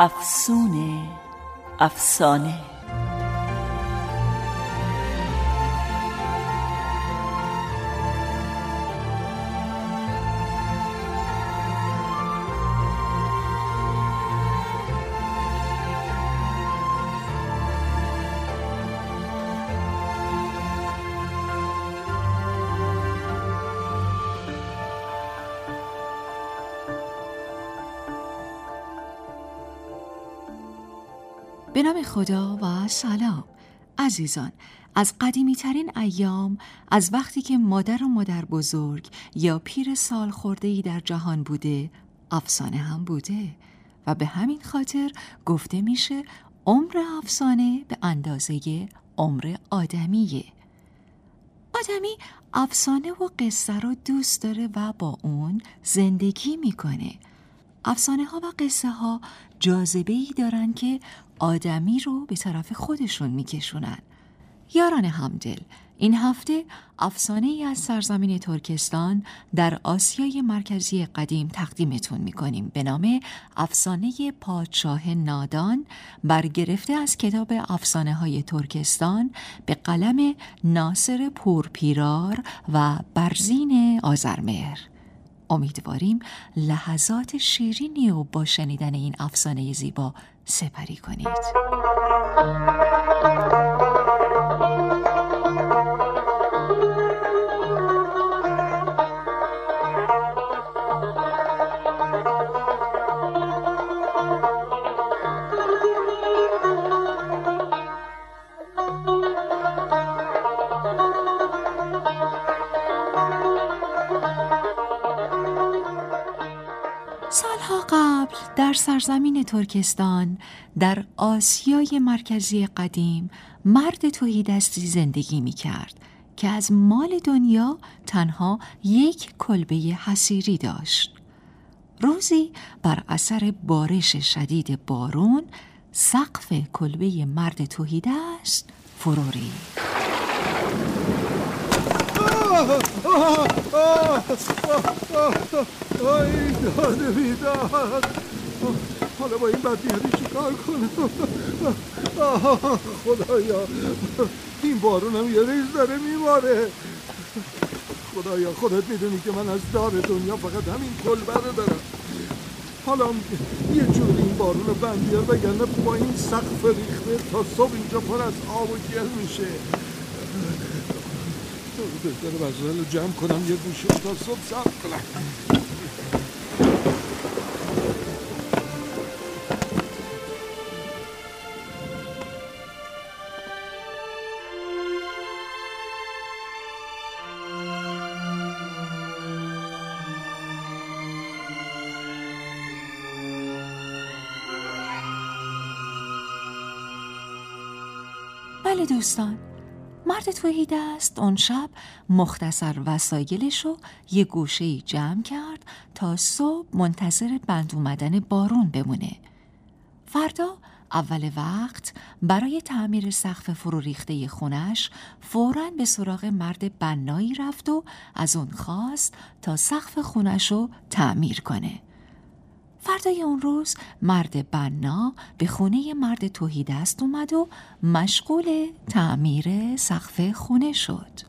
افسونه افسانه. به نام خدا و سلام. عزیزان از قدیمی ترین ایام از وقتی که مادر و مادر بزرگ یا پیر سال خورده ای در جهان بوده افسانه هم بوده و به همین خاطر گفته میشه عمر افسانه به اندازه عمر آدمیه. آدمی افسانه و قصه رو دوست داره و با اون زندگی می‌کنه. افسانه ها و قصه ها جاذبه ای دارن که آدمی رو به طرف خودشون میکشونن. یاران همدل این هفته افسانه ای از سرزمین ترکستان در آسیای مرکزی قدیم تقدیمتون می‌کنیم به نام افسانه پادشاه نادان برگرفته از کتاب افسانه های ترکستان به قلم ناصر پورپیرار و برزین آزرمهر امیدواریم لحظات شیرینی و با شنیدن این افسانه زیبا سپری کنید. قبل در سرزمین ترکستان در آسیای مرکزی قدیم مرد توهیدستی زندگی می کرد که از مال دنیا تنها یک کلبه حسیری داشت. روزی بر اثر بارش شدید بارون سقف کلبه مرد توهیدست فرو ریخت. آی داده بیداد حالا با این بدبیادی چی کار کنم؟ خدایا این بارون هم یه ریز داره میماره خدایا خودت می‌دونی که من از دار دنیا فقط همین کلبه رو دارم. حالا یه جوری این بارون رو بند بیار وگرنه با این سقف ریخته تا صبح اینجا پر از آب و گل میشه. بهتر وزنه رو جمع کنم یه گوشه تا صبح سب کنم. بله دوستان. مرد توهی دست اون شب مختصر وسایلش رو یه گوشه جمع کرد تا صبح منتظر بند اومدن بارون بمونه. فردا اول وقت برای تعمیر سقف فرو ریخته خونش فوراً به سراغ مرد بنایی رفت و از اون خواست تا سقف خونش رو تعمیر کنه. فردای اون روز مرد بنا به خونه مرد توهی دست اومد و مشغول تعمیر سقف خونه شد.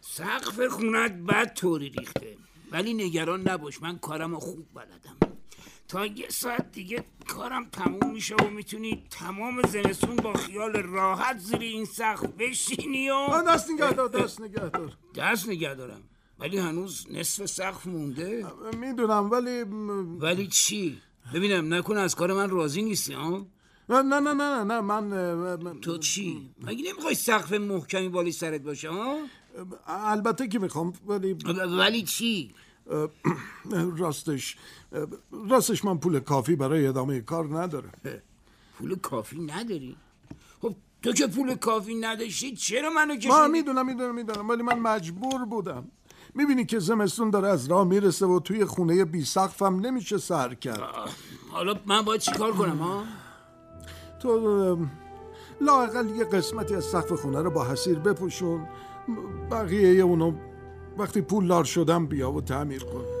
سقف خونت بد طوری ریخته. ولی نگران نباش من کارم خوب بلدم. تا یه ساعت دیگه کارم تموم میشه و می‌تونی تمام زمستون با خیال راحت زیر این سقف بشینی و دست نگه دار دست نگه دار دست نگه دارم ولی هنوز نصف سقف مونده می‌دونم ولی ولی چی؟ ببینم نکن از کار من راضی نیستی ها؟ نه نه نه نه نه من تو چی؟ مگه نمی‌خوای سقف محکمی بالی سرت باشه ها؟ البته که می‌خوام ولی ولی چی؟ راستش راستش من پول کافی برای ادامه کار ندارم پول کافی نداری؟ خب تو که پول کافی نداشتی چرا منو کشیدی؟ ما می‌دونم می‌دونم می‌دونم ولی من مجبور بودم می‌بینی که زمستون داره از راه می‌رسه و توی خونه بی سقفم نمیشه سر کرد. حالا من باید چیکار کنم ها؟ تو لاقل یه قسمتی از سقف خونه رو با حسیر بپوشون. بقیه اونو وقتی پول لار شدم بیا و تعمیر کن.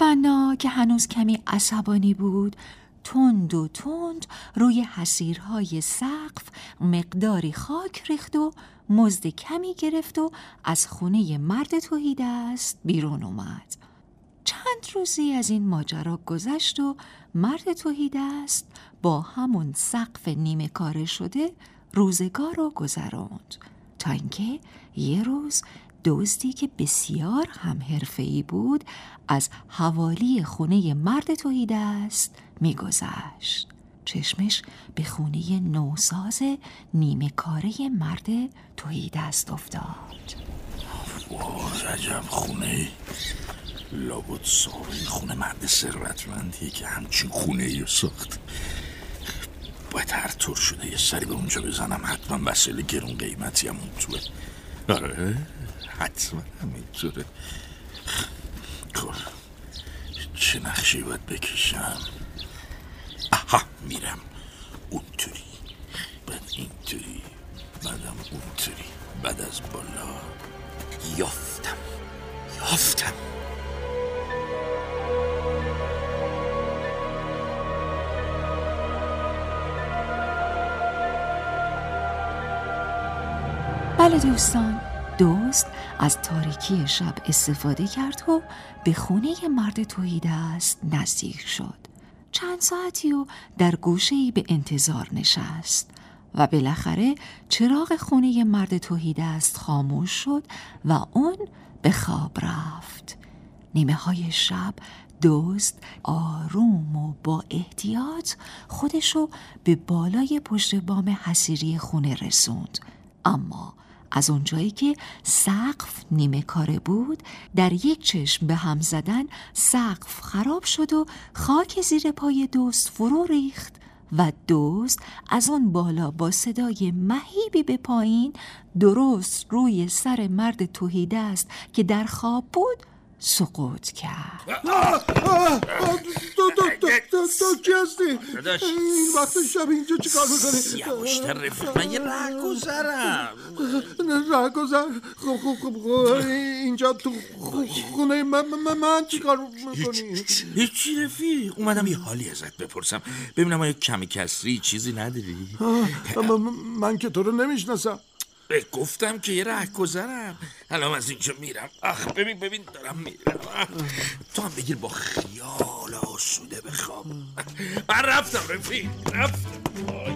بنا که هنوز کمی عصبانی بود. تند و تند روی حسیرهای سقف مقداری خاک ریخت و مزد کمی گرفت و از خونه مرد توهیده است بیرون اومد. چند روزی از این ماجرا گذشت و مرد توهیده است با همون سقف نیمه کاره شده روزگار رو گذراند تا اینکه یه روز دزدی که بسیار هم حرفه‌ای بود از حوالی خونه مرد توهیده است میگذشت. چشمش به خونه نوساز نیمه کاره مرد توهیده است افتاد. واه عجب خونه. لابد صاحب خونه مرد ثروتمندیه که همچین خونه ای ساخت. باید هر طور شده یه سری به اونجا بزنم حتما وسیله گرون قیمتی هم اون توه. آره. حتما همینطوره. خب چه نقشی باید بکشم؟ آها میرم اونطوری. بعد اینطوری بعدم اونطوری. بعد از بالا یافتم. یافتم. بله دوستان. دوست از تاریکی شب استفاده کرد و به خونه مرد توهیده است نزدیک شد. چند ساعتی و در گوشه به انتظار نشست و بالاخره چراغ خونه مرد توهیده است خاموش شد و اون به خواب رفت. نیمه های شب دزد آروم و با احتیاط خودشو به بالای پشت بام حسیری خونه رسوند. اما از اونجایی که سقف نیمه کاره بود در یک چشم به هم زدن سقف خراب شد و خاک زیر پای دوست فرو ریخت و دوست از آن بالا با صدای مهیبی به پایین درست روی سر مرد توهیده است که در خواب بود سقوط کرد. تو تو تو تو کی هستی؟ این وقت شب اینجا چیکار می‌کنی؟ یواشتر رفیق من یه ره گذرم. ره گذر. خب خب خب خب اینجا تو خونه من من, من چیکار می‌کنی؟ هیچی رفیق. اومدم یه حالی ازت بپرسم. ببینم آیا کمی کسری چیزی نداری؟ من که تو رو نمی‌شناسم. گفتم که یه ره گذرم. الان از اینجا میرم. اخ ببین ببین دارم میرم. تو هم بگیر با خیال آسوده بخواب. من رفتم رفیق رفتم.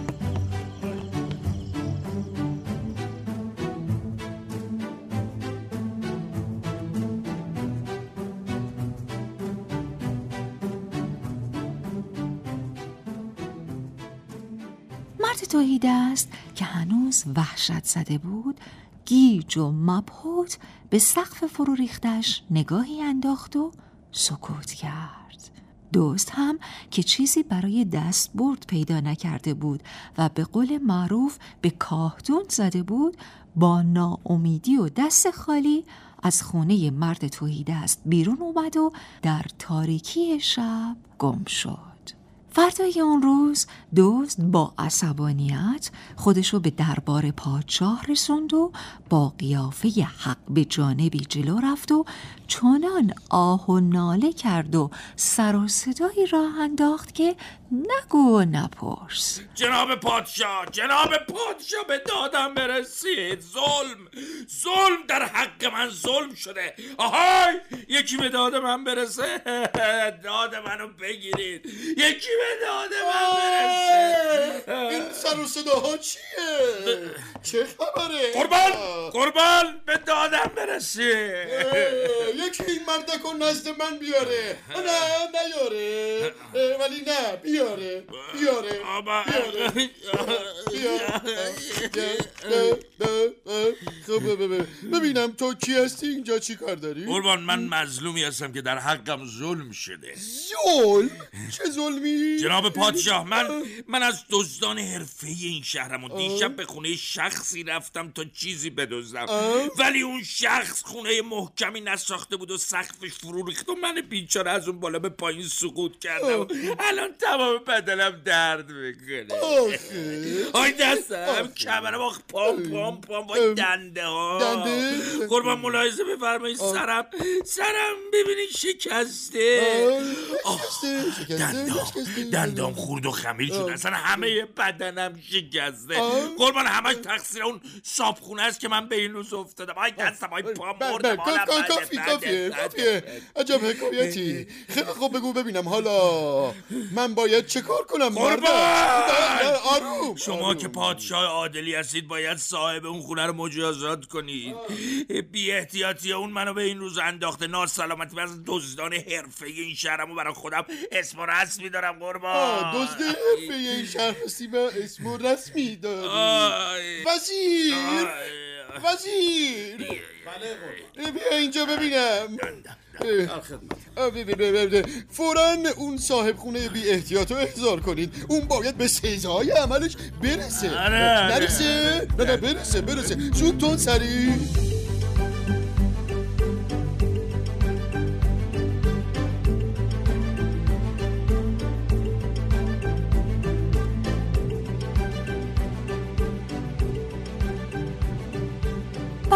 مرد توهیده است که هنوز وحشت زده بود گیج و مبهوت به سقف فرو ریختش نگاهی انداخت و سکوت کرد. دوست هم که چیزی برای دست برد پیدا نکرده بود و به قول معروف به کاهدون زده بود با ناامیدی و دست خالی از خونه مرد توهیده است بیرون اومد و در تاریکی شب گم شد. فردای اون روز دزد با عصبانیت خودشو به دربار پادشاه رسوند و با قیافه حق به جانبی جلو رفت و چنان آه و ناله کرد و سر و صدایی راه انداخت که نگو و نپرس. جناب پادشاه جناب پادشاه به دادم برسید. ظلم ظلم در حق من ظلم شده. آهای یکی به داد من برسه. داد منو بگیرید. یکی به داد من برسه. این سر و صداها چیه؟ چه خبره؟ قربان قربان به دادم برسی اه، یکی این مردک رو نزد من بیاره. نه نیاره. ولی نه بیاره بیاره بیاره بیاره. خب ببینم ببینم تو کی هستی؟ اینجا چی کار داری؟ قربان من مظلومی هستم که در حقم ظلم شده. ظلم؟ چه ظلمی؟ جناب پادشاه من من از دزدان حرفه این شهرم و دیشب به خونه شخصی رفتم تا چیزی بدزدم. ولی اون شخص خونه محکمی نساخته بود و سقفش فرو ریخت و من بیچاره از اون بالا به پایین سقوط کردم. الان تمام بدنم درد می‌کنه. آخه. آی دستم کمرم آخ پام پام پام وای دنده ها دنده؟ قربان ملاحظه بفرمایید سرم سرم ببینید شکسته. دندام. دندام خرد و خمیر شد. اصلا همه بدنم شکسته. قربان همش تقصیر اون صابخونه است که من به این روز افتادم. آی دستم آی پام بله، مردم بله، کافی کافیه. کافیه. عجب حکایتی. خیلی خوب بگو ببینم. حالا من باید چه کار کنم مردم نه، آروم. شما آروم. که پادشاه عادلی هستید باید صاحب اون خونه رو مجازات کنید. بی احتیاطی اون منو به این روز انداخته ناسلامتی از دزدان حرفه این شهرمو برای خودم اسم و رسمی دارم قربان. دزد حرفه این شهر هستی اسم و رسمی داری. آی. وزیر. وزیر بیا اینجا ببینم. فورا اون صاحب خونه بی احتیاط رو احضار کنید اون باید به سزای عملش برسه. آره،. نرسه. نه نه برسه برسه. زود تون سریع.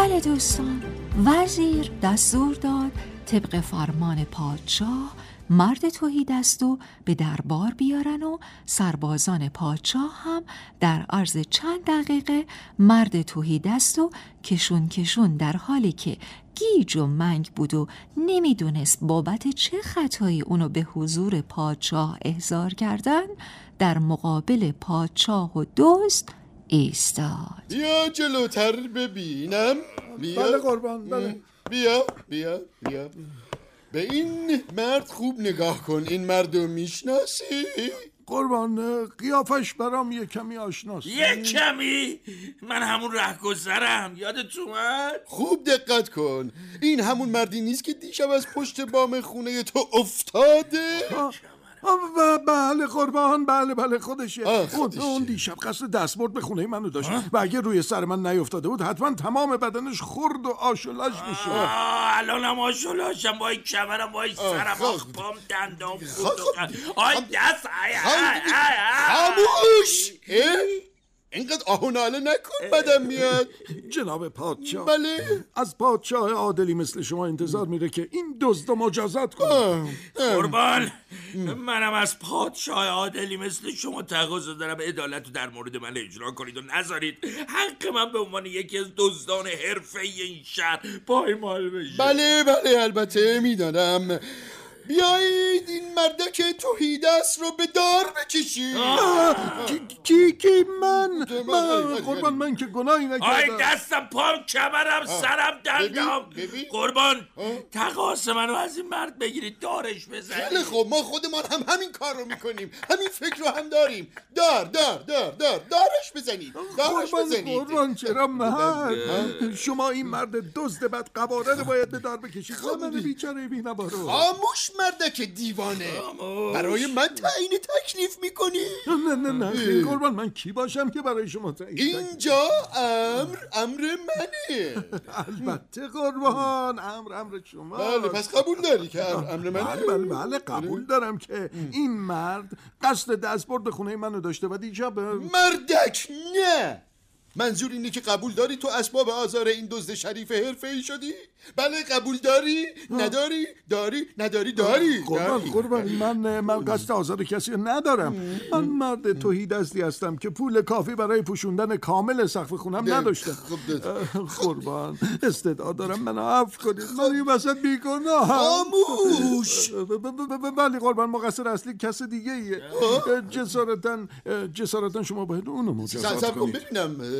بله دوستان. وزیر دستور داد طبق فرمان پادشاه مرد توهی دستو به دربار بیارن و سربازان پادشاه هم در عرض چند دقیقه مرد توهی دستو کشون کشون در حالی که گیج و منگ بود و نمی‌دونست بابت چه خطایی اونو به حضور پادشاه احضار کردن در مقابل پادشاه و دوست ایستاد. بیا جلوتر ببینم. بیا. بله قربان بله. بیا بیا بیا. به این مرد خوب نگاه کن. این مرد رو می‌شناسی؟ قربان قیافش برام یه کمی آشناست. یه کمی؟ من همون رهگذرم. یادت اومد؟ خوب دقت کن. این همون مردی نیست که دیشب از پشت بام خونه تو افتاده؟ بله قربان بله بله خودشه خودشه. اون دیشب قصد دستبرد به خونه منو داشت و اگه روی سر من نیفتاده بود حتما تمام بدنش خرد و آشولاش می‌شد الانم آشولاشم وای کمرم وای سرم خب. آخ پام دندام خرد و خب. آی دست آی آی. آی آی. خاموش؟ اینقدر آه و ناله نکن بدم میاد. جناب پادشاه بله. از پادشاه عادلی مثل شما انتظار میره که این دزدو مجازات کنه. قربان. منم از پادشاه عادلی مثل شما تقاضا دارم. عدالت رو در مورد من اجرا کنید و نذارید. حق من به عنوان یکی از دزدان حرفه این شهر پایمال بشه. بله بله البته می‌دانم. بیایید این مردک توهیدست رو به دار بکشید کی کی, کی من؟ من- من قربان من که گناهی آی نکردم دستم پام کمرم سرم دندام. قربان تقاس منو از این مرد بگیرید دارش خیلی بزنید خوب ما خودمان هم همین کار رو می‌کنیم. همین فکر رو هم داریم. دار دار دار دار دارش بزنید دارش قربان بزنید قربان چرا من؟ شما این مرد دزد بد قواره رو باید به دار بکشید. خب من دی- بیچاره بینوا رو. خاموش مردک دیوانه. برای من تعیین تکلیف می‌کنی. نه نه نه خیلی قربان من کی باشم که برای شما تعیین؟ اینجا امر امر منه. البته قربان امر امر شما. بله پس قبول داری که امر, امر منه؟ بله بله بله قبول دارم که این مرد قصد دستبرد به خونه منو داشته و دیشب مردک نه. منظور اینه که قبول داری تو اسباب آزار این دزد شریف حرفه ای شدی؟ بله قبول داری. نداری؟ داری. نداری داری. قربان قربان. من من قصد آزار کسی ندارم. من مرد توهی دستی هستم که پول کافی برای پوشوندن کامل سقف خونم نداشتم. قربان. استعداد دارم من عفو کنید من این وسط بیگناه. خاموش. بله قربان. مقصر اصلی کس دیگه ایه جسارتا جسارتا شما باید اونو مجازات کنید. ببینم.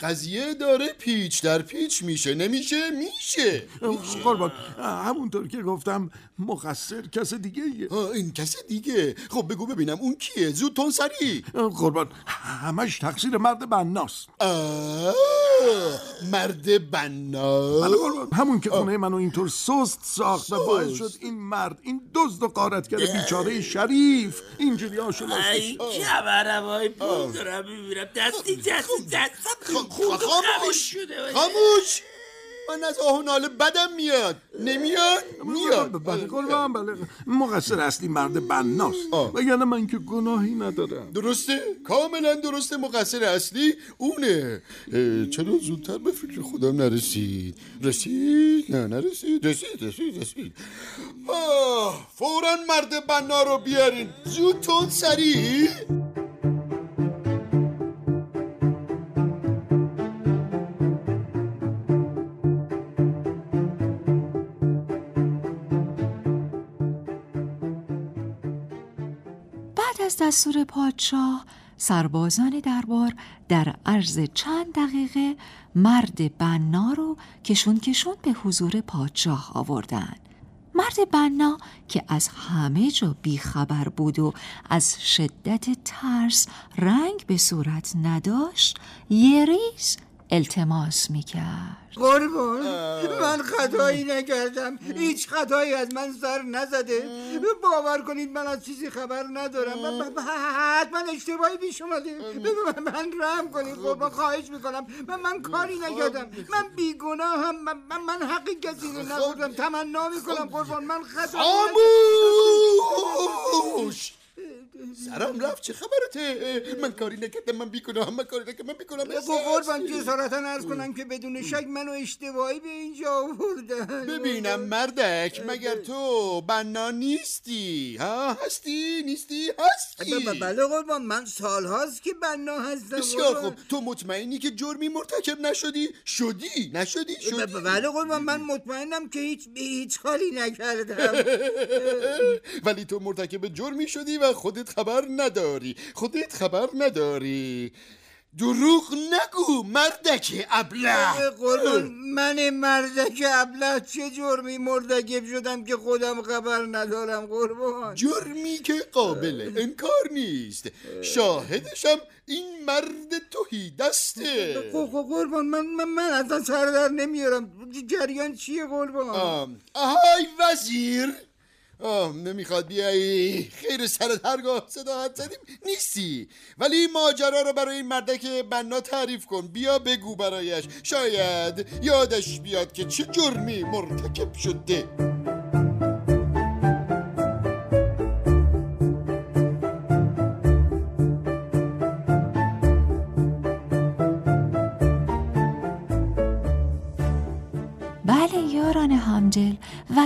قضیه داره پیچ در پیچ میشه نمیشه میشه. قربان. همونطور که گفتم مقصر کس دیگه ایه این کس دیگه. خب بگو ببینم اون کیه؟ زود تون سری قربان. همش تقصیر مرد بناست. مرد بنا بله همون که خونه منو اینطور سست ساخت و باعث شد این مرد این دزد و قارتگر بیچاره شریف اینجوری آشو ای کبرم های پول دارم می‌بینم. دستی دستی دستم خاموش. خاموش. من از آه ناله بدم میاد. نمیاد؟ میاد. بله قربان بله مقصر اصلی مرد بناست. و یعنی من که گناهی ندارم. درسته؟ کاملا درسته. مقصر اصلی اونه. چرا زودتر به فکر خودم نرسید؟ رسید؟ نه نرسید. رسید رسید رسید. فورا مرد بنا رو بیارین. زود تون سریع. دستور پادشاه سربازان دربار در عرض چند دقیقه مرد بنا رو کشون کشون به حضور پادشاه آوردن. مرد بنا که از همه جا بیخبر بود و از شدت ترس رنگ به صورت نداشت یه ریز التماس می‌کرد. قربان من خطایی نکردم. هیچ خطایی از من سر نزده. باور کنید من از چیزی خبر ندارم. حتما اشتباهی پیش اومده. من رحم کنید. قربان خواهش می‌کنم. من من کاری نکردم. من بیگناهم من, من حق کسی رو نبردم. تمنا می‌کنم قربان من خطایی خاموش سرم رفت چه خبرته؟ من کاری نکردم من بیکنم من کاری نکردم من بیکنم قربان جسارتا عرض کنم که بدون شک منو اشتباهی به اینجا آوردن. ببینم مردک مگر تو بنا نیستی؟ ها هستی؟ نیستی؟ هستی؟ بله قربان من سال هاست که بنا هستم بسیار خوب. تو مطمئنی که جرمی مرتکب نشدی؟ شدی نشدی شدی. بله قربان من مطمئنم که هیچ هیچ کاری نکردم. ولی تو مرتکب جرمی شدی و خودت خبر نداری خودت خبر نداری. دروغ نگو مردک ابله. قربان من مردک ابله چه جرمی؟ مرتکب شدم که خودم خبر ندارم قربان جرمی که قابل انکار نیست. شاهدشم این مرد توهی دسته. قربان من من, من اصلا سر در نمیارم. جریان چیه قربان آهای وزیر. آه نمی‌خواد بیایی. خیر سر هرگاه صدا زدیم. نیستی. ولی ماجرا رو برای این مردک بنا تعریف کن. بیا بگو برایش. شاید یادش بیاد که چه جرمی مرتکب شده.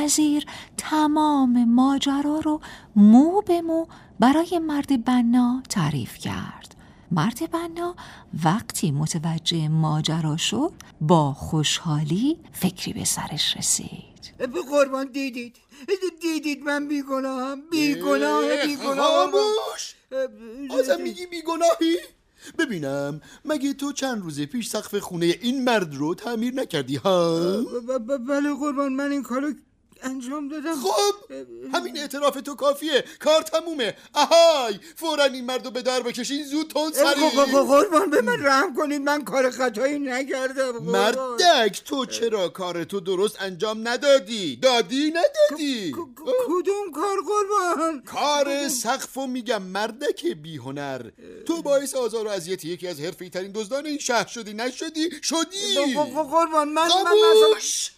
وزیر تمام ماجرا رو مو به مو برای مرد بنا تعریف کرد. مرد بنا وقتی متوجه ماجرا شد با خوشحالی فکری به سرش رسید. به قربان دیدید؟ دیدید من بیگناهم بیگناه بیگناه خاموش! آزم میگی بیگناهی؟ ببینم مگه تو چند روز پیش سقف خونه این مرد رو تعمیر نکردی ها؟ بله قربان من این کارو انجام دادم. خب همین اعتراف تو کافیه. کار تمومه. اهای فورا این مردو به در بکشین زود تون سری قربان به من رحم کنید من کار خطایی نکردم. مردک تو چرا کار تو درست انجام ندادی؟ دادی ندادی؟ کدوم کار قربان؟ کار سقفو میگم مردک بی هنر تو باعث آزار و اذیت یکی از حرفی ترین دزدان این شهر شدی. نشدی شدی. قربان. من خاموش!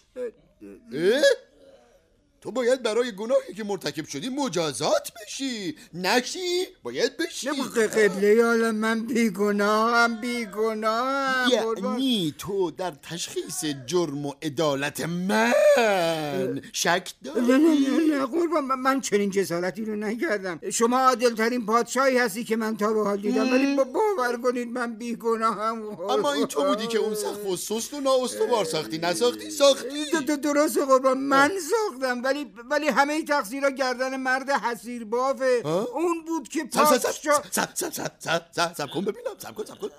تو باید برای گناهی که مرتکب شدی مجازات بشی. نشی باید بشی. قبله عالم من بیگناهم بیگناهم یعنی تو در تشخیص جرم و عدالت من شک داری نه نه نه نه قربان. من چنین جسارتی رو نکردم. شما عادلترین پادشاهی هستی که من تا به حال دیدم. ولی باور کنید من بیگناهم. اما این تو بودی که اون سخف و سست و نااستوار ساختی نساختی ساختی. درست قربان. من ساختم ولی ولی همه تقصیرها گردن مرد حسیر بافه اون بود که پادشاه سب سب سب سب سب کن ببینم سب کن سب کن.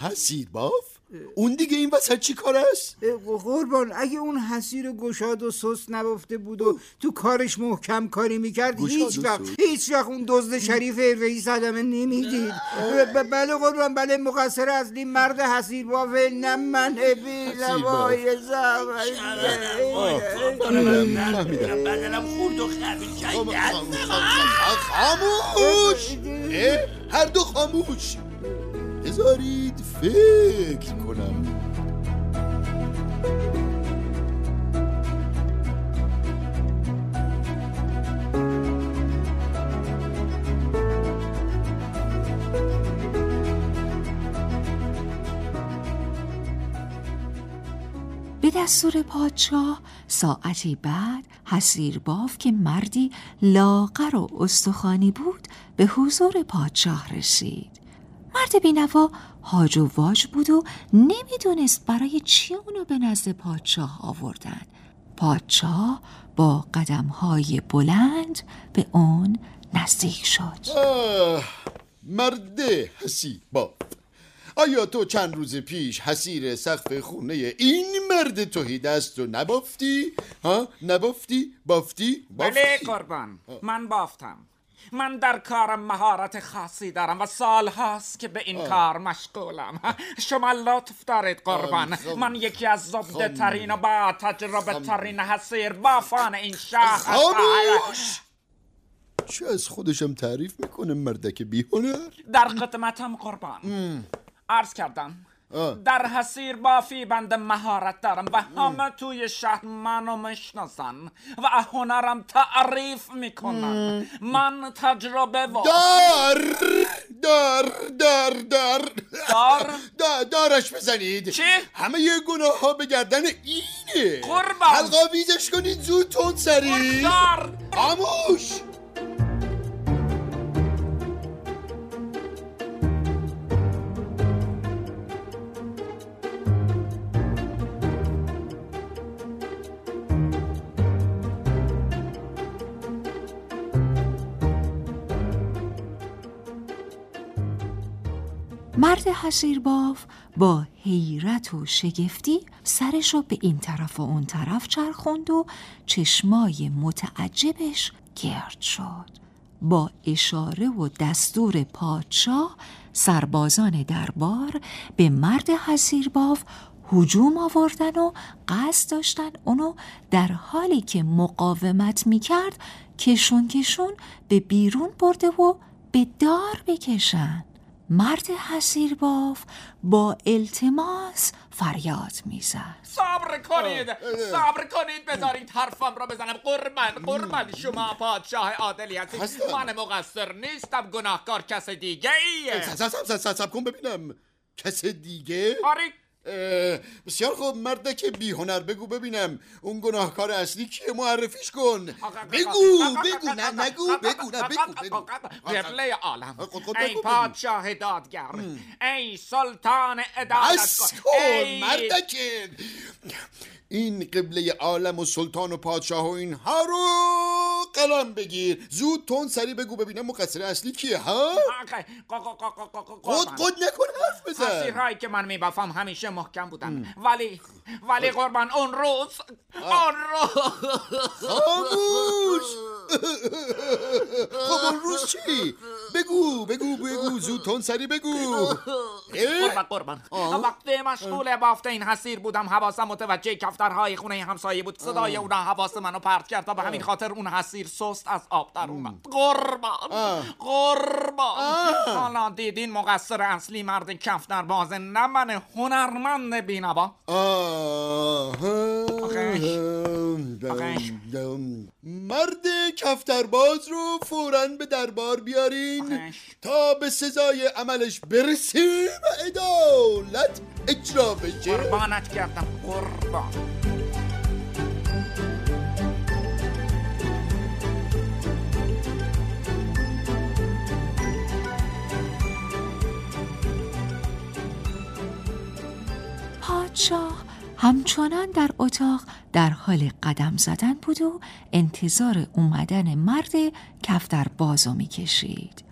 حسیر باف اون دیگه این وسط چی کار است؟ قربان اگه اون حسیر گشاد و سست نبافته بود و تو کارش محکم کاری می‌کرد هیچ وقت هیچ وقت اون دزد شریف ای صدمه نمی‌دید. بله قربان بله مقصر اصلی مرد حسیر بافه نه من بی لبای بدنم خورد و خاموش. هر دو خاموش. بذارید فکر کنم. به دستور پادشاه ساعتی بعد حسیر باف که مردی لاغر و استخوانی بود به حضور پادشاه رسید. مرد بینوا هاج و واج بود و نمی‌دونست برای چی اونو به نزد پادشاه آوردن پادشاه با قدمهای بلند به اون نزدیک شد مرد حسی با آیا تو چند روز پیش حسیر سقف خونه این مرد توهی دست رو نبافتی؟ ها؟ نبافتی؟ بافتی؟ بافتی؟ بله قربان من بافتم من در کارم مهارت خاصی دارم و سال هاست که به این کار مشغولم. شما لطف دارید قربان. من یکی از زبده ترین و با تجربه ترین حسیر بافان این شهر خاموش! چه از خودشم تعریف می‌کنه مردک بیهنر؟ در خدمتم قربان. عرض کردم در حسیر بافی بنده مهارت دارم و همه توی شهر منو می‌شناسن و هنرم تعریف می‌کنن. من تجربه و دار دار دار دار. دار؟ دا دارش بزنید. چی؟ همه یه گناه ها به گردن اینه. قربان. حلقا ویزش کنید زود تون سری دار خاموش. حسیرباف با حیرت و شگفتی سرش رو به این طرف و اون طرف چرخوند و چشمای متعجبش گرد شد. با اشاره و دستور پادشاه سربازان دربار به مرد حسیرباف هجوم آوردن و قصد داشتن اونو در حالی که مقاومت می‌کرد کشون کشون به بیرون برده و به دار بکشن. مرد حسیر باف با التماس فریاد می‌زد. صبر کنید صبر کنید بذارید حرفم را بزنم. قربان قربان شما پادشاه عادلی هستید من مقصر نیستم گناهکار کس دیگه ایه سب سب سب سب کن ببینم. کس دیگه؟ آره بسیار خوب مرده که بی هنر بگو ببینم. اون گناهکار اصلی کیه؟ معرفیش کن. بگو بگو نه نگو بگو نه بگو بگو. قبله عالم. ای پادشاه دادگر ای سلطان عدالت کن. مردکه این قبله عالم و سلطان و پادشاه و اینها رو قلم بگیر. زود تون سری بگو ببینم مقصر اصلی کیه ها؟ قد قد نکن حرف بزن. مسیرهایی که من میبافم همیشه محکم بودن. ولی ولی قربان اون روز اون روز خاموش! خب اون روز چی؟ بگو بگو بگو زود تون سری بگو. قربان قربان. وقتی مشغول بافت این حسیر بودم حواسم متوجه کفترهای خونه همسایه بود. صدای اونا حواس منو پرت کرد و به همین خاطر اون حسیر سست از آب در اومد. قربان قربان. حالا دیدین مقصر اصلی مرد کفتر بازه نه من هنرمند بینوا. مرد کفترباز رو فورا به دربار بیارین تا به سزای عملش برسه و عدالت اجرا بشه. قربانت کردم قربان. پادشاه. همچنان در اتاق در حال قدم زدن بود و انتظار اومدن مرد کفتر بازو می‌کشید.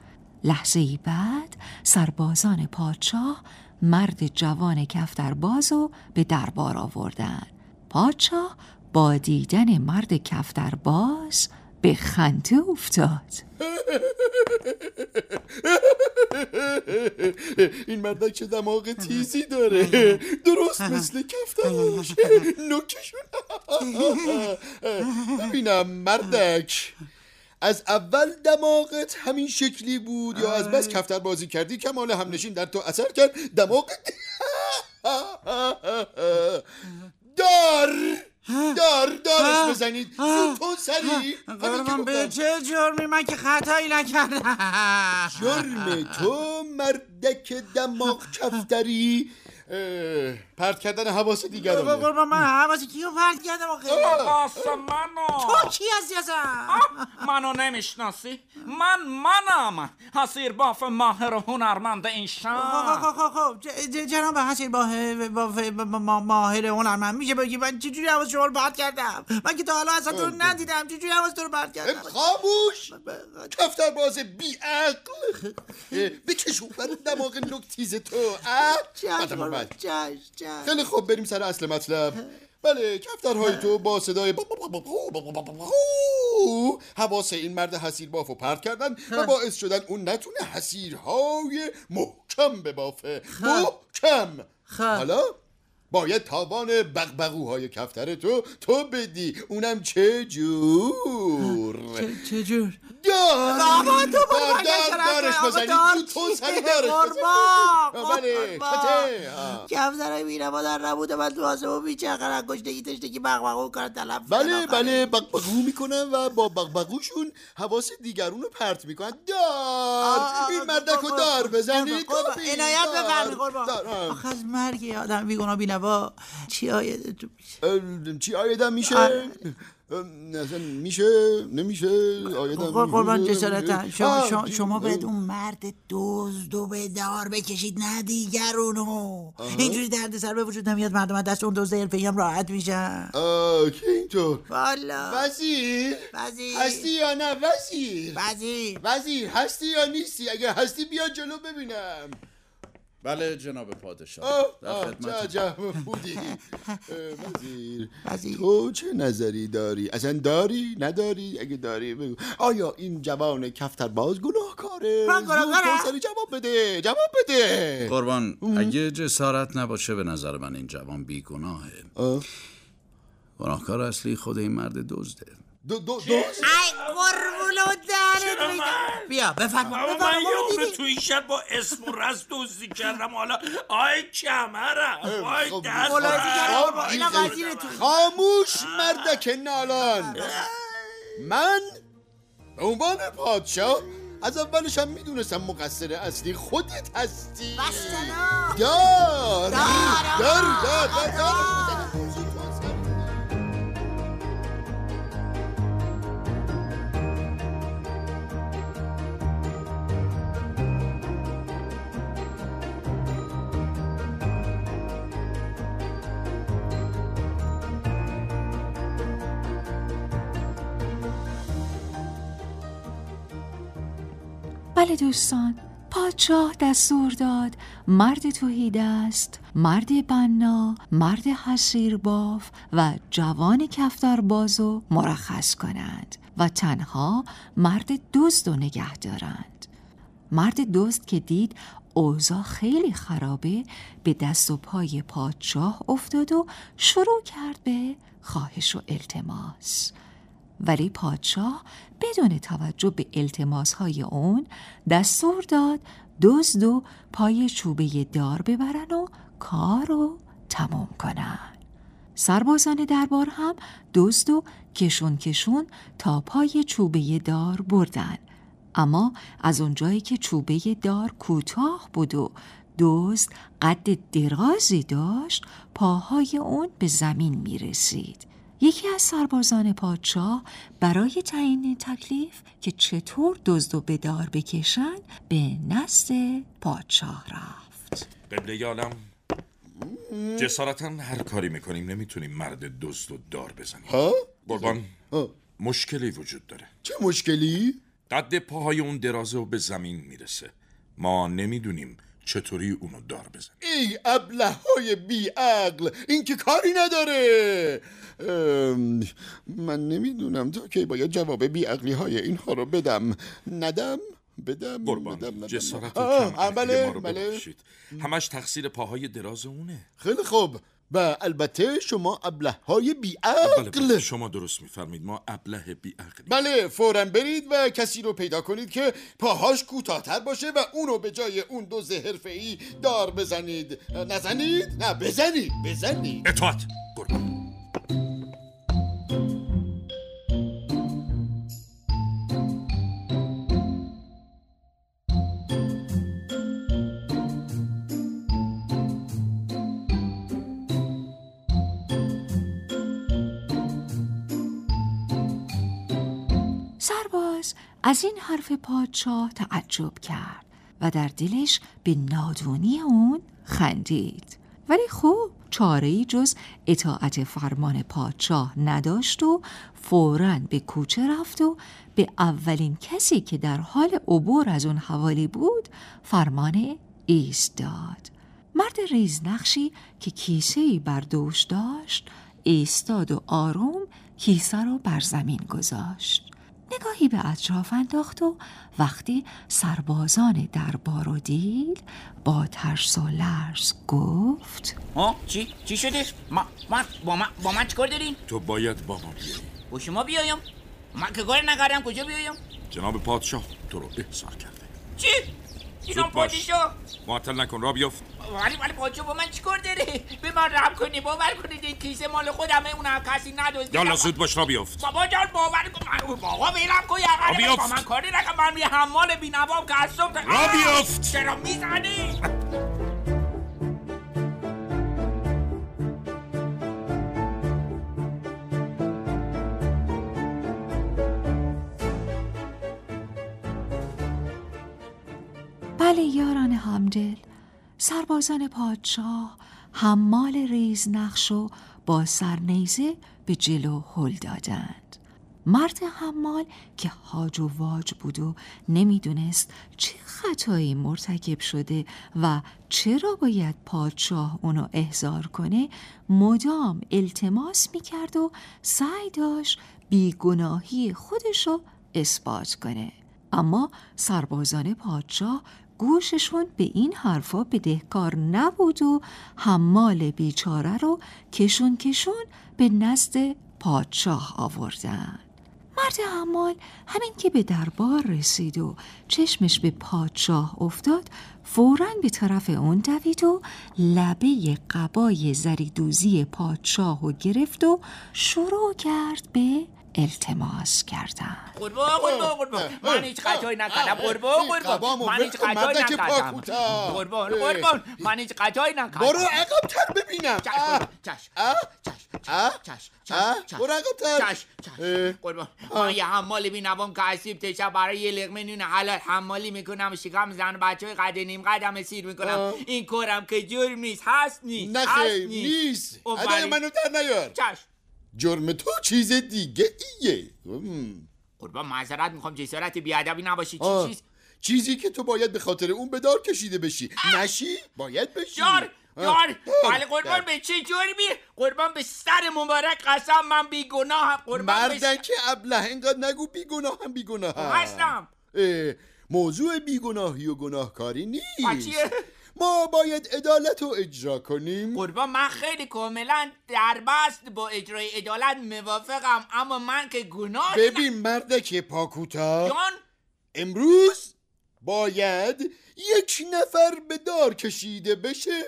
لحظه ای بعد سربازان پادشاه مرد جوان کفتر بازو به دربار آوردن. پادشاه با دیدن مرد کفتر باز به خنده افتاد. این مردک چه دماغ تیزی داره؟ درست مثل کفترش نوکشون. ببینم مردک از اول دماغت همین شکلی بود یا از بس کفتر بازی کردی؟ کمال همنشین در تو اثر کرد. دماغت دار! دار دارش بزنید. زودتون سری. قربان به چه جرمی من که خطایی نکردم. جرم تو مردک دماغ کفتری. پرت کردن حواس دیگرانه. قربان من حواس کیو پرت کردم آخه؟ حواس منو. تو کی هستی منو نمی‌شناسی؟ من منم. حسیر باف ماهر و هنرمند این شهر. خب خب خب جناب حسیر باف ماهر هنرمند. میشه بگی من چجوری حواس شما رو پرت کردم؟ من که تا حالا اصلا تو رو ندیدم. چجوری حواس تو رو پرت کردم؟ خاموش! کفتر باز بی عقل بکشون بر دماغ نکتیز تو. خیلی خوب بریم سر اصل مطلب. بله کفترهای تو با صدای حواس این مرد حسیر بافو پرت کردن و باعث شدن اون نتونه حسیرهای محکم ببافه. محکم. حالا؟ باید تاوان بغبغوهای کفتر تو تو بدی. اونم چه جور؟ چه جور؟ دار. بابا تو دار دار دارش بزنید تو سری دارش بله. چته کفترهای میرما در نبوده من تو آسمون میچرخن گشتگی تشتگی بغبغو کار تلف بله بله. بغبغو می‌کنن و با بغبغوشون حواس دیگرون رو پرت می‌کنن. دار. این مردک رو دار بزنید عنایت بفرمی قربان. آخه از مرگ آدم بیگناه بینوا چی آیدتون میشه؟ چی آیدم میشه؟ اصلا میشه؟ نمیشه؟ آیدم قربان جسارتا شما, شما, شما باید اون مرد دزد و به دار بکشید نه دیگرونو. اینجوری درد سر به وجود نمیاد مردم دست اون دزد حرفه‌ای هم راحت میشن. آه که اینطور؟ والا. وزیر؟ وزیر. هستی یا نه؟ وزیر. وزیر. وزیر هستی یا نیستی؟ اگر هستی بیا جلو ببینم. بله جناب پادشاه. در خدمت بودی وزیر تو چه نظری داری؟ اصلا داری؟ نداری؟ اگه داری بگو. آیا این جوان کفتر باز گناهکاره؟ سری جواب بده جواب بده. قربان اگه جسارت نباشه به نظر من این جوان بیگناهه. گناهکار اصلی خود این مرد دزده. دو دو دوست ای قربولو دارت بیا بفرما من یه عمر تو این شب با اسم و رز دوزی کردم حالا آی کمرم آی دست اینا وزیرتون. خاموش مردک نالان من به عنوان پادشاه از اولش هم می‌دونستم مقصر اصلی خودت هستی. دار. دار دار دار دار بله دوستان پادشاه دستور داد مرد توهیده است مرد بنا مرد حسیر باف و جوان کفتار بازو مرخص کنند و تنها مرد دزد و نگه دارند. مرد دوست که دید اوضاع خیلی خرابه به دست و پای پادشاه افتاد و شروع کرد به خواهش و التماس. ولی پادشاه بدون توجه به التماس های اون دستور داد دزد و پای چوبه دار ببرن و کار رو تمام کنن. سربازان دربار هم دزد و کشون کشون تا پای چوبه دار بردن. اما از اونجایی که چوبه دار کوتاه بود و دزد قد درازی داشت پاهای اون به زمین می رسید یکی از سربازان پادشاه برای تعیین تکلیف که چطور دزد و به دار بکشن به نزد پادشاه رفت. قبله یالم جسارتا هر کاری می‌کنیم نمی‌تونیم مرد دزد و دار بزنیم. ها؟ قربان مشکلی وجود داره. چه مشکلی؟ قد پاهای اون درازه و به زمین می‌رسه. ما نمی‌دونیم چطوری اونو دار بزنیم ای ابله های بی عقل این که کاری نداره. من نمی‌دونم تا کی باید جواب بی عقلی های اینها رو بدم. ندم؟ بدم؟ قربان بدم جسارت بله بله. همش تقصیر پاهای دراز اونه خیلی خوب. و البته شما ابله های بی بله, بله. شما درست میفرمید ما ابله بی عقلی بله فورا برید و کسی رو پیدا کنید که پاهاش کوتاهتر باشه و اونو به جای اون دوز حرفه‌ای دار بزنید. نزنید؟ نه بزنید بزنید. اطاعت. قربان. از این حرف پادشاه تعجب کرد و در دلش به نادونی اون خندید. ولی خب چاره ای جز اطاعت فرمان پادشاه نداشت و فوراً به کوچه رفت و به اولین کسی که در حال عبور از اون حوالی بود فرمان ایست داد. مرد ریزنقشی که کیسه ای بر دوش داشت ایستاد و آروم کیسه رو بر زمین گذاشت. نگاهی به اطراف انداخت و وقتی سربازان دربار رو دید با ترس و لرز گفت ها چی؟ چی شده؟ ما من با من با من چیکار دارین؟ تو باید با ما بیایی. با شما بیایم. من که کار نکردم کجا بیایم؟ جناب پادشاه تو رو احضار کرده. چی؟ زود باش. پادشاه. معطل نکن را بیفت. ولی ولی پادشاه با من چیکار داره؟ به من رحم کنی باور کنید این کیسه مال خودمه اونم کسی ندزدیده یالا زود باش را بیفت. بابا جان باور کن. بابا ویلم کن یقه. با من کاری نکن. من یه حمال بینوام که از صبح را بیفت. چرا می‌زنی؟ بله یاران همدل سربازان پادشاه حمال ریز نقش و با سرنیزه به جلو هل دادند. مرد حمال که هاج و واج بود و نمی‌دونست چه خطایی مرتکب شده و چرا باید پادشاه اونو احضار کنه مدام التماس می‌کرد و سعی داشت بیگناهی خودشو اثبات کنه. اما سربازان پادشاه گوششون به این حرفا بدهکار نبود و حمال بیچاره رو کشون کشون به نزد پادشاه آوردن. مرد حمال همین که به دربار رسید و چشمش به پادشاه افتاد فوراً به طرف اون دوید و لبه قبای زریدوزی پادشاه رو گرفت و شروع کرد به التماس کردن. قربان قربان قربان. من هیچ خطایی نکردم. قربان این قربان. قبامو من هیچ پا نکردم. قربان. قربان. من هیچ خطایی نکردم. برو ببینم. اه، چشم اه، چشم اه، چشم برو عقبتر. چشم اه. چشم قربان من یه حمالی بینوام که اسیب تشب برای یه لقمه نون حلال حمالی می‌کنم. شکم زن بچه های قد نیم قدم سیر می‌کنم. این کارم که جرم نیست هست نیست نه هست خیر نیست. خب منو در نیار. چشم جرم تو چیز دیگه ایه. قربان معذرت می‌خوام جسارت بیادبی نباشی چی. چیز چیزی که تو باید به خاطر اون به دار کشیده بشی نشی باید بشی یار. یار. بله قربان به چه جرمی قربان به سر مبارک قسم من بیگناهم قربان مردن که ابله اینقدر نگو بیگناه هم بیگناه هستم. موضوع بیگناهی و گناهکاری نیست؟ ما باید عدالت رو اجرا کنیم. قربان من خیلی کاملا دربست با اجرای عدالت موافقم اما من که گناه ببین مردک پاکوتا جان؟ امروز باید یک نفر به دار کشیده بشه.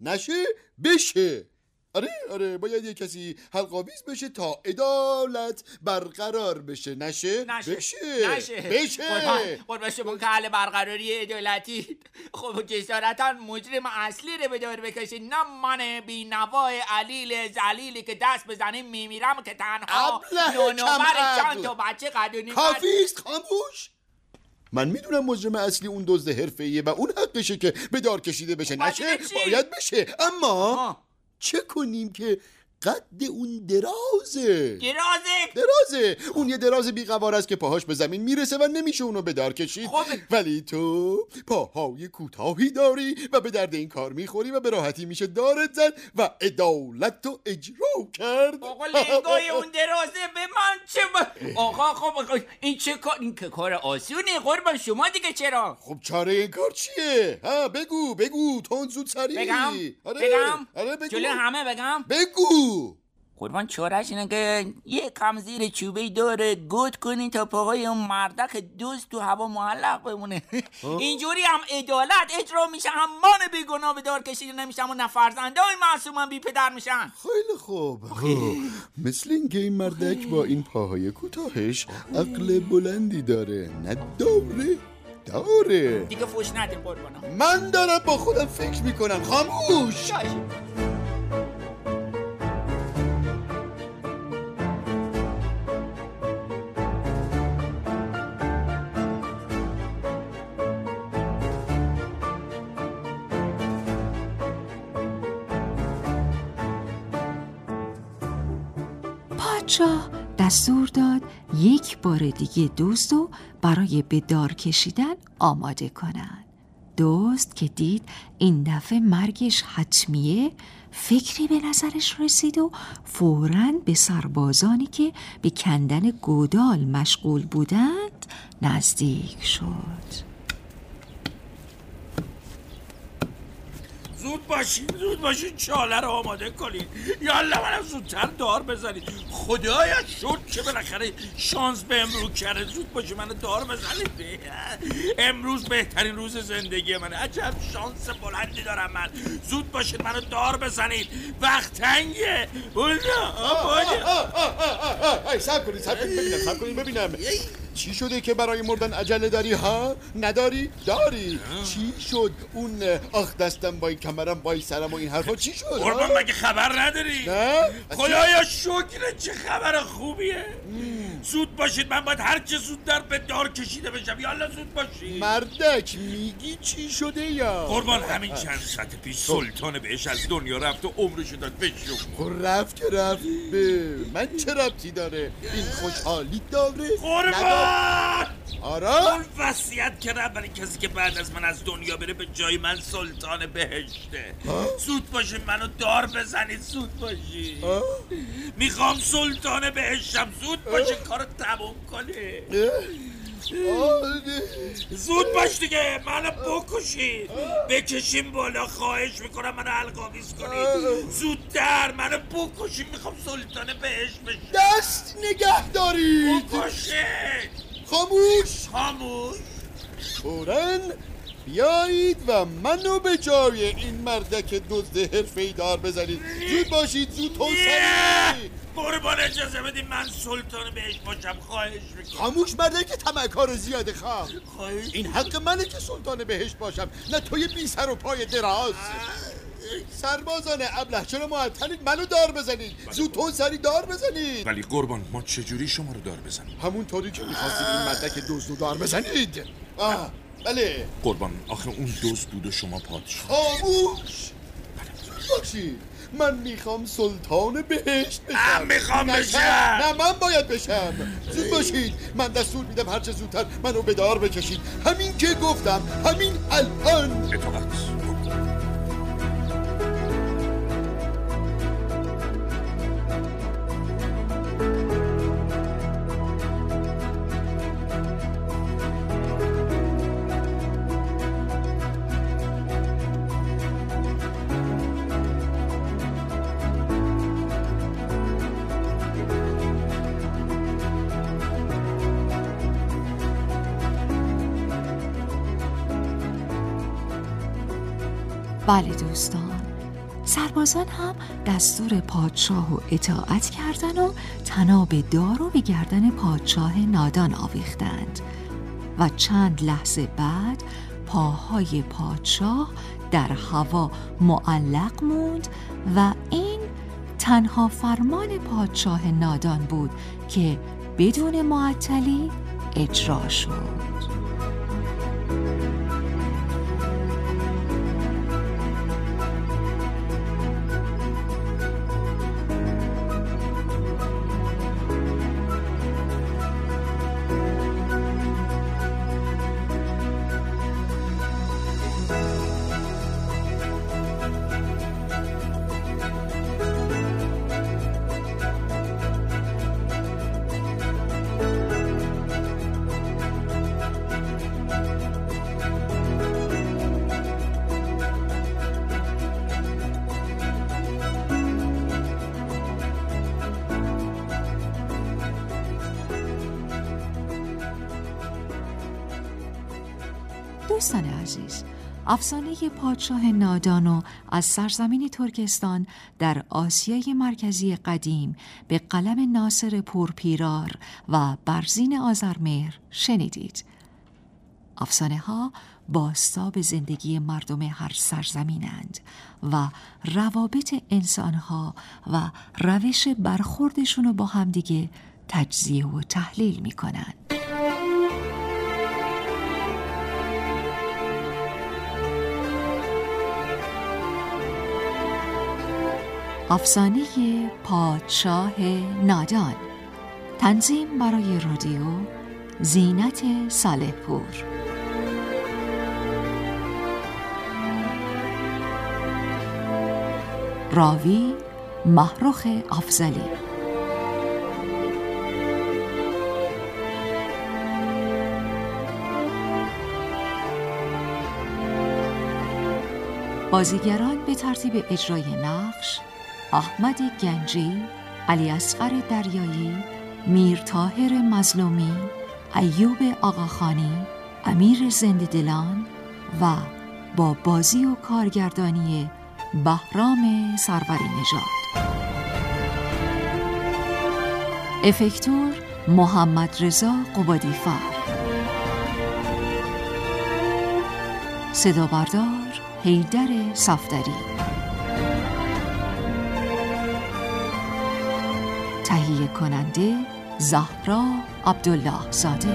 نشه بشه. آره آره باید یک کسی حلقاویز بشه تا عدالت برقرار بشه. نشه؟ نشه. بشه. نشه. بشه. قربان شما که حل برقراری عدالتی. خب جسارتا مجرم اصلی رو به دار بکشید نه من بی نوای علیل زلیلی که دست بزنیم میمیرم که تنها کم چند. تا بچه قدونی کافیست خاموش. من می‌دونم مجرم اصلی اون دزد حرفه‌ایه و اون حقشه که به دار کشیده بشه. نشه؟ باید بشه. اما آه. چه کنیم که قد اون درازه. درازه. درازه. اون یه دراز بیقوار است که پاهاش به زمین می‌رسه و نمیشه اونو به دار کشید. خب. ولی تو پاهای کوتاهی داری و به درد این کار می‌خوری و به راحتی میشه دارت زد و عدالت تو اجرا کرد. آقا لنگای اون درازه به من چه با... آقا خب این چه کار این که کار آسونه قربان شما دیگه چرا؟ خب چاره این کار چیه؟ ها بگو بگو تون زود سریع. بگم آره بگم. آره بگو. جلو همه بگم. بگو. قربان چارش اینه که یه کم زیر چوبه داره. گود کنی تا پاهای اون مردک دوست تو هوا معلق بمونه. اینجوری هم عدالت اجرا میشه. هم من بیگناه به دار کشیده نمیشم و نه فرزنده های معصومم بی پدر میشن. خیلی خوب. مثل اینکه این مردک با این پاهای کوتاهش عقل بلندی داره. نه داره داره دیگه فوش ندیم قربانم. من دارم با خودم فکر می‌کنم. خاموش. دستور داد یک بار دیگه دزد رو برای به دار کشیدن آماده کنن. دزد که دید این دفعه مرگش حتمیه فکری به نظرش رسید و فوراً به سربازانی که به کندن گودال مشغول بودند نزدیک شد. زود باشین زود باشین چاله رو آماده کنین. یالا منم زودتر دار بزنید خدایا شد که بالاخره شانس به امرو کرده. زود باشین منو دار بزنید امروز بهترین روز زندگی منه. عجب شانس بلندی دارم من. زود باشید منو دار بزنید وقت تنگه. سب کنید سب کنید ببینم سب کنید ببینم. چی شده که برای مردن عجله داری ها؟ نداری؟ داری. چی شد؟ اون آخ دستم با این کمرم این سرم و این حرفا چی شد؟ قربان مگه خبر نداری؟ نه؟ خدایا شکر چه خبر خوبیه؟ زود باشید من باید هر چه زودتر به دار کشیده بشم. یالا زود باشید. مردک میگی چی شده یا؟ قربان همین چند ساعت پیش سلطان بهش از دنیا رفت و عمرشو داد. شما خب رفت که رفت. به من چه ربطی داره؟ این خوشحالی داره؟ قربان! آره؟ اون وصیت کردم برای کسی که بعد از من از دنیا بره به جای من سلطان بهشته. زود باشین منو دار بزنید زود باشین. آه؟ می‌خوام سلطان بهشتم. زود باشین کارو تموم کنی آه، زود باش دیگه منو بکشید بکشین بالا خواهش می‌کنم منو القاویز کنید زودتر منو بکشین می‌خوام سلطان بهشت بشم. دست نگه دارید بکشید خاموش! خاموش! فوراً بیایید و منو به جای این مردک دزد حرفه‌ای دار بزنید. زود باشید زود سریع قربان اجازه بدین من سلطان بهشت باشم. خواهش می‌کنم. خاموش مردک تمکار زیاده خواه. خواهش این حق منه که سلطان بهشت باشم نه توی بی سر و پای دراز. سربازان ابله چرا معطلید منو دار بزنید؟ زود تون سری دار بزنید. ولی قربان ما چجوری شما رو دار بزنیم؟ همونطوری که می‌خواستید این مردک دزد رو دار بزنید. آه بله. قربان آخه اون دوست بود و شما پادشاه. خاموش. زود باشید من می‌خوام سلطان بهشت بشم. من می‌خوام بشم. نه من باید بشم. زود باشید. من دستور میدم هر چه زودتر منو به دار بکشید. همین که گفتم همین الان. اطاعت. بله دوستان. سربازان هم دستور پادشاه و اطاعت کردن و تناب دار و به گردن پادشاه نادان آویختند. و چند لحظه بعد پاهای پادشاه در هوا معلق موند و این تنها فرمان پادشاه نادان بود که بدون معطلی اجرا شد. دوستان عزیز افسانه پادشاه نادانو از سرزمین ترکستان در آسیای مرکزی قدیم به قلم ناصر پورپیرار و برزین آزرمهر شنیدید افسانه ها باستاب زندگی مردم هر سرزمینند و روابط انسانها و روش برخوردشون رو با همدیگه تجزیه و تحلیل می کنند. افسانه پادشاه نادان تنظیم برای رادیو زینت صالح پور راوی محروخ افزلی بازیگران به ترتیب اجرای نقش احمد گنجی، علی اصغر دریایی، میر تاهر مظلومی، ایوب آقاخانی، امیر زنددلان و با بازی و کارگردانی بهرام سروری نژاد. افکتور محمد رضا قبادی فر صدا بردار حیدر صفدری. تهیه کننده زهرا عبدالله زاده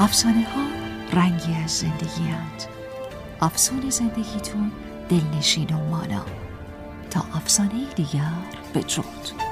افسانه ها رنگی از زندگی هند. افسانه زندگیتون دلنشین و مانا تا افسانه دیگر. بدرود.